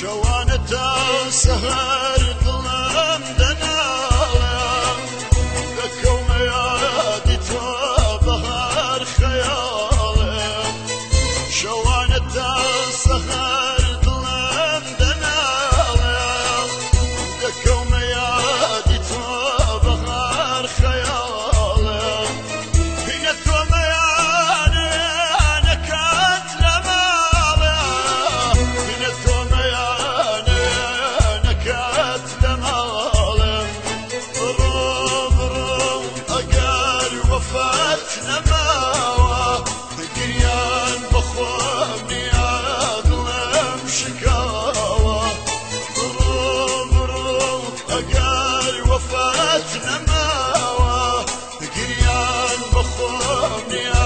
show on a dull Sahara. وفات نماوة قريان بخوم يا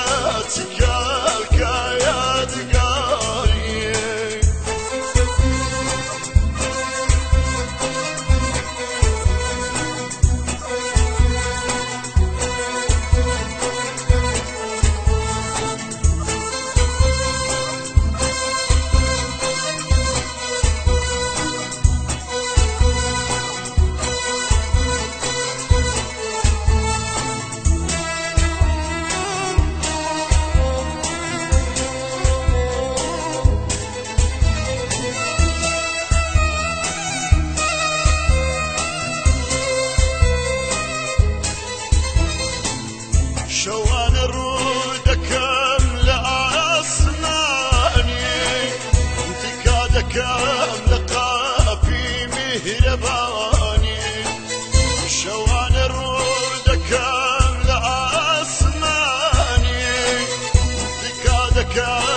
Kaya, kaya, kaya. شوان الرود كم لأسناني كنت كاد كم لقى في مهرباني. شوان الرود كم لأسناني كنت كاد كم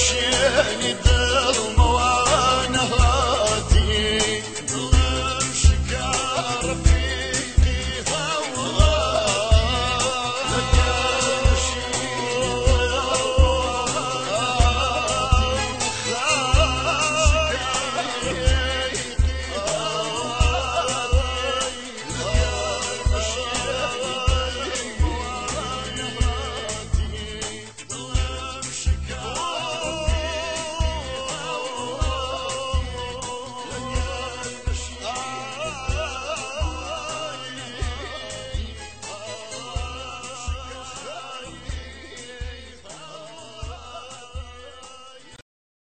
Hoş yeniden